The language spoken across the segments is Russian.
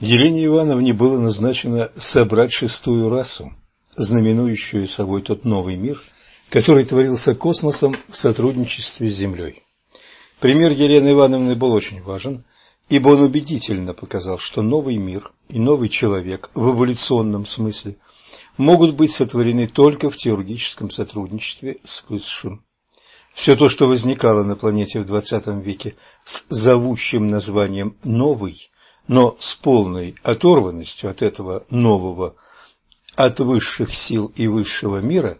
Елене Ивановне было назначено собрать шестую расу, знаменующую собой тот новый мир, который творился космосом в сотрудничестве с Землей. Пример Елены Ивановны был очень важен, ибо он убедительно показал, что новый мир и новый человек в эволюционном смысле могут быть сотворены только в теологическом сотрудничестве с Высшим. Все то, что возникало на планете в XX веке с зовущим названием «новый», но с полной оторванностью от этого нового, от высших сил и высшего мира,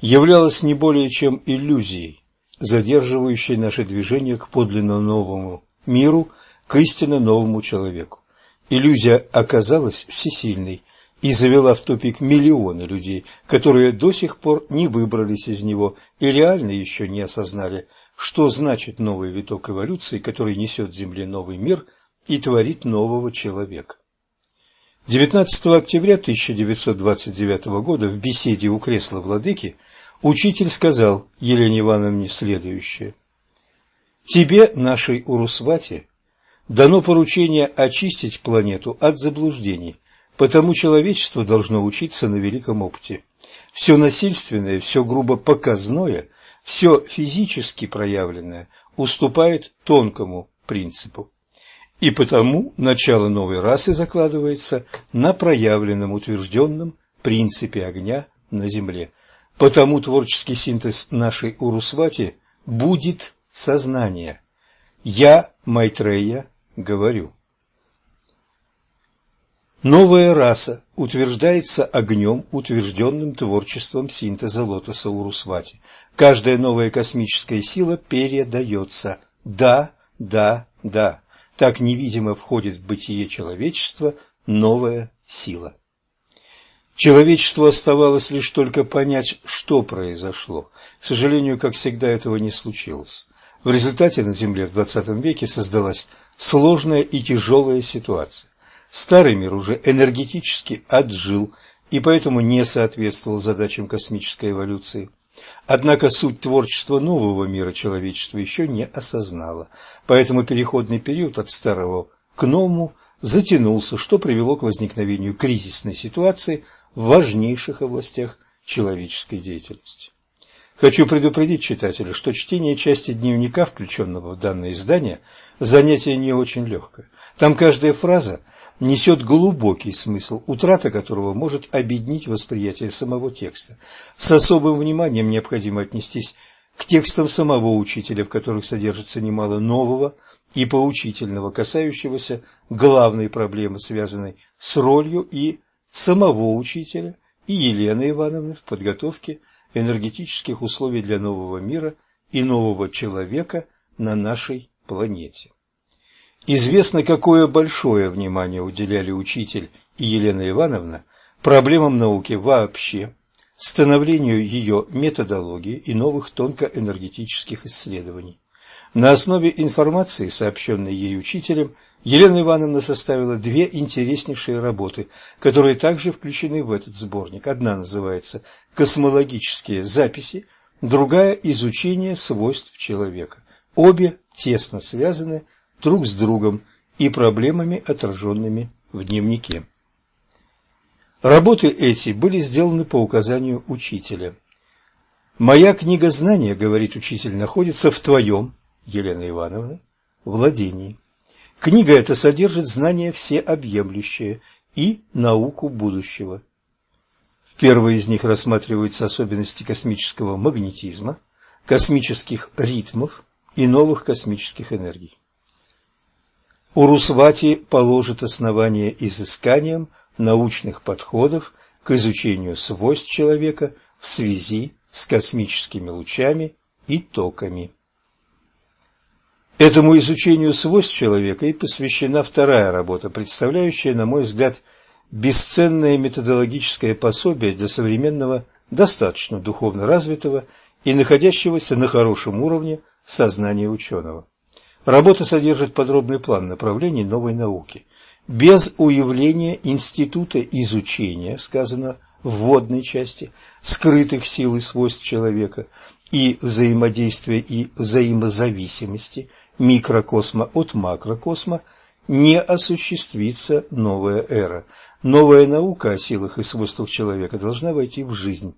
являлось не более чем иллюзией, задерживающей наше движение к подлинно новому миру, к истинно новому человеку. Иллюзия оказалась всесильной и завела в тупик миллионы людей, которые до сих пор не выбрались из него и реально еще не осознали, что значит новый виток эволюции, который несет Земле новый мир – и творит нового человека. 19 октября 1929 года в беседе у кресла владыки учитель сказал Елене Ивановне следующее. «Тебе, нашей Урусвате, дано поручение очистить планету от заблуждений, потому человечество должно учиться на великом опыте. Все насильственное, все грубо показное, все физически проявленное уступает тонкому принципу. И потому начало новой расы закладывается на проявленном утвержденном принципе огня на Земле. Потому творческий синтез нашей Урусвати будет сознание. Я, Майтрея, говорю. Новая раса утверждается огнем, утвержденным творчеством синтеза лотоса Урусвати. Каждая новая космическая сила передается. Да, да, да так невидимо входит в бытие человечества новая сила. Человечеству оставалось лишь только понять, что произошло. К сожалению, как всегда, этого не случилось. В результате на Земле в XX веке создалась сложная и тяжелая ситуация. Старый мир уже энергетически отжил и поэтому не соответствовал задачам космической эволюции. Однако суть творчества нового мира человечество еще не осознало, поэтому переходный период от старого к новому затянулся, что привело к возникновению кризисной ситуации в важнейших областях человеческой деятельности. Хочу предупредить читателя, что чтение части дневника, включенного в данное издание, занятие не очень легкое. Там каждая фраза – несет глубокий смысл, утрата которого может обеднить восприятие самого текста. С особым вниманием необходимо отнестись к текстам самого учителя, в которых содержится немало нового и поучительного, касающегося главной проблемы, связанной с ролью и самого учителя, и Елены Ивановны в подготовке энергетических условий для нового мира и нового человека на нашей планете. Известно, какое большое внимание уделяли учитель и Елена Ивановна проблемам науки вообще, становлению ее методологии и новых тонкоэнергетических исследований. На основе информации, сообщенной ей учителем, Елена Ивановна составила две интереснейшие работы, которые также включены в этот сборник. Одна называется «Космологические записи», другая «Изучение свойств человека». Обе тесно связаны друг с другом и проблемами, отраженными в дневнике. Работы эти были сделаны по указанию учителя. «Моя книга знания, — говорит учитель, — находится в твоем, Елена Ивановна, владении. Книга эта содержит знания всеобъемлющие и науку будущего. В первой из них рассматриваются особенности космического магнетизма, космических ритмов и новых космических энергий. Урусвати положит основание изысканиям научных подходов к изучению свойств человека в связи с космическими лучами и токами. Этому изучению свойств человека и посвящена вторая работа, представляющая, на мой взгляд, бесценное методологическое пособие для современного, достаточно духовно развитого и находящегося на хорошем уровне сознания ученого. Работа содержит подробный план направлений новой науки. Без уявления института изучения, сказано в вводной части, скрытых сил и свойств человека и взаимодействия и взаимозависимости микрокосма от макрокосма, не осуществится новая эра. Новая наука о силах и свойствах человека должна войти в жизнь.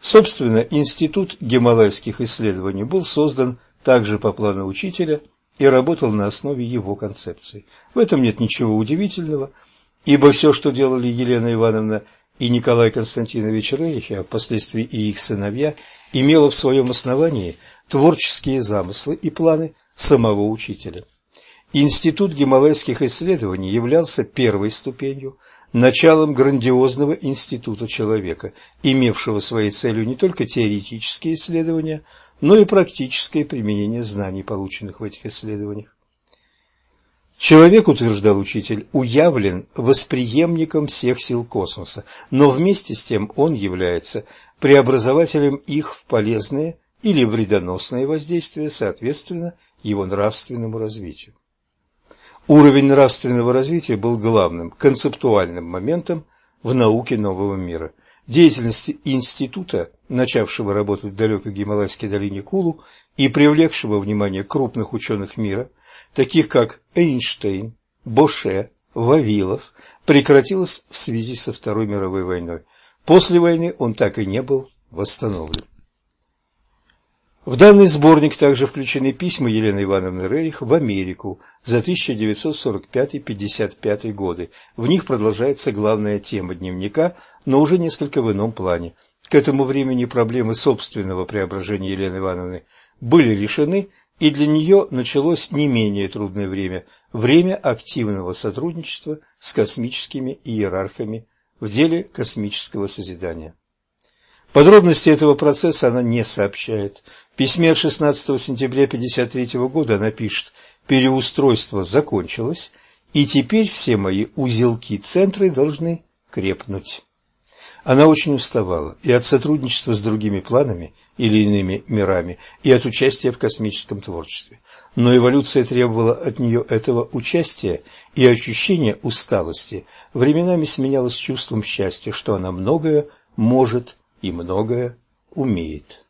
Собственно, Институт гималайских исследований был создан также по плану учителя и работал на основе его концепций. В этом нет ничего удивительного, ибо все, что делали Елена Ивановна и Николай Константинович Рерихи, а впоследствии и их сыновья, имело в своем основании творческие замыслы и планы самого учителя. Институт гималайских исследований являлся первой ступенью, началом грандиозного института человека, имевшего своей целью не только теоретические исследования, но и практическое применение знаний, полученных в этих исследованиях. Человек, утверждал учитель, уявлен восприемником всех сил космоса, но вместе с тем он является преобразователем их в полезные или вредоносные воздействия, соответственно, его нравственному развитию. Уровень нравственного развития был главным концептуальным моментом в науке нового мира. Деятельность института, начавшего работать в далекой Гималайской долине Кулу и привлекшего внимание крупных ученых мира, таких как Эйнштейн, Боше, Вавилов, прекратилась в связи со Второй мировой войной. После войны он так и не был восстановлен. В данный сборник также включены письма Елены Ивановны Рерих в Америку за 1945-55 годы. В них продолжается главная тема дневника, но уже несколько в ином плане. К этому времени проблемы собственного преображения Елены Ивановны были решены, и для нее началось не менее трудное время – время активного сотрудничества с космическими иерархами в деле космического созидания. Подробности этого процесса она не сообщает. Письме от 16 сентября 1953 года она пишет «Переустройство закончилось, и теперь все мои узелки-центры должны крепнуть». Она очень уставала и от сотрудничества с другими планами или иными мирами, и от участия в космическом творчестве. Но эволюция требовала от нее этого участия, и ощущение усталости временами сменялось чувством счастья, что она многое может и многое умеет.